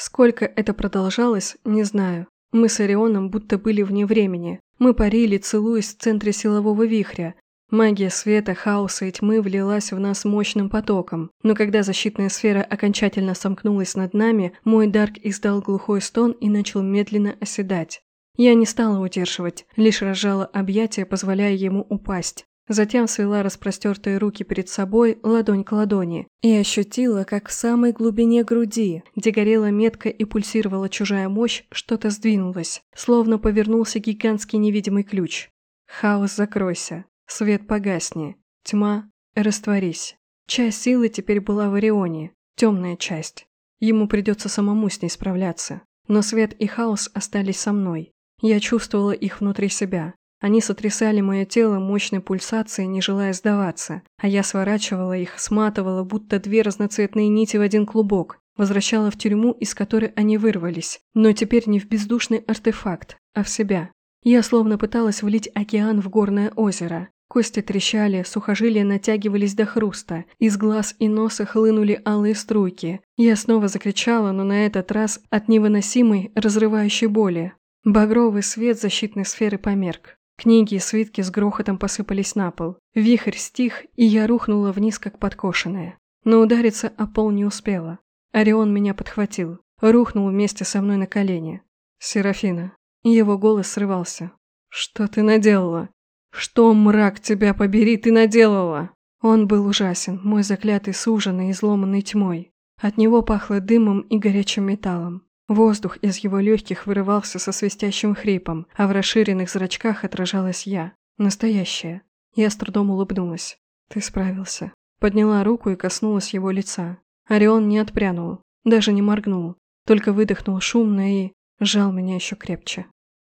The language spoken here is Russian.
Сколько это продолжалось, не знаю. Мы с Орионом будто были вне времени. Мы парили, целуясь в центре силового вихря. Магия света, хаоса и тьмы влилась в нас мощным потоком. Но когда защитная сфера окончательно сомкнулась над нами, мой Дарк издал глухой стон и начал медленно оседать. Я не стала удерживать, лишь разжала объятия, позволяя ему упасть. Затем свела распростертые руки перед собой, ладонь к ладони, и ощутила, как в самой глубине груди, где горела метка и пульсировала чужая мощь, что-то сдвинулось, словно повернулся гигантский невидимый ключ. Хаос закройся, свет погасни, тьма растворись. Часть силы теперь была в Орионе, темная часть. Ему придется самому с ней справляться. Но свет и хаос остались со мной. Я чувствовала их внутри себя, они сотрясали мое тело мощной пульсацией, не желая сдаваться, а я сворачивала их, сматывала, будто две разноцветные нити в один клубок, возвращала в тюрьму, из которой они вырвались, но теперь не в бездушный артефакт, а в себя. Я словно пыталась влить океан в горное озеро. Кости трещали, сухожилия натягивались до хруста, из глаз и носа хлынули алые струйки. Я снова закричала, но на этот раз от невыносимой, разрывающей боли. Багровый свет защитной сферы померк. Книги и свитки с грохотом посыпались на пол. Вихрь стих, и я рухнула вниз, как подкошенная. Но удариться о пол не успела. Орион меня подхватил. Рухнул вместе со мной на колени. «Серафина». Его голос срывался. «Что ты наделала? Что, мрак, тебя побери, ты наделала?» Он был ужасен, мой заклятый суженый, изломанный тьмой. От него пахло дымом и горячим металлом. Воздух из его легких вырывался со свистящим хрипом, а в расширенных зрачках отражалась я. Настоящая. Я с трудом улыбнулась. «Ты справился». Подняла руку и коснулась его лица. Орион не отпрянул, даже не моргнул, только выдохнул шумно и сжал меня еще крепче.